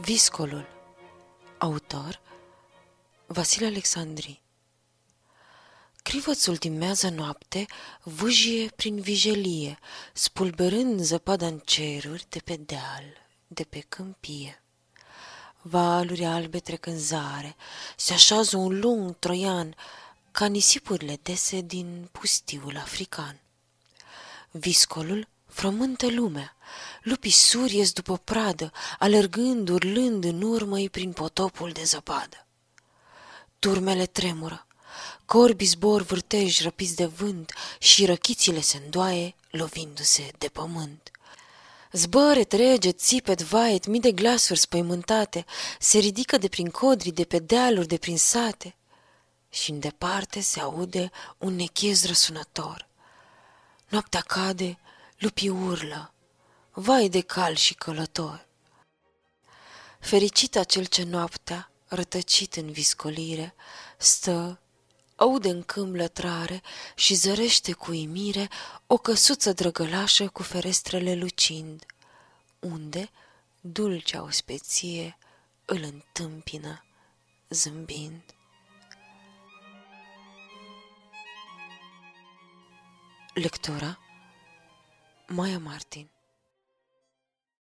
Viscolul Autor Vasile Alexandri Crivățul din mează noapte vâjie prin vijelie, spulberând zăpada în ceruri de pe deal, de pe câmpie. Valuri albe trec în zare, se așează un lung troian, ca nisipurile dese din pustiul african. Viscolul frământă lumea, lupii suri ies după pradă, alergând, urlând în urmă prin potopul de zăpadă. Turmele tremură, corbii zbor vârtej răpiți de vânt și răchițile se îndoaie, lovindu-se de pământ. Zbăre, trege, țipet, vaet, mii de glasuri spăimântate, se ridică de prin codri, de pe dealuri, de prin sate. Și în departe se aude un nechez răsunător. Noaptea cade, lupii urlă, vai de cal și călător. Fericit acel ce noaptea, rătăcit în viscolire, stă, aude în câmp lătrare și zărește cu imire o căsuță drăgălașă cu ferestrele lucind, unde dulcea ospeție îl întâmpină zâmbind. Lectura Maya Martin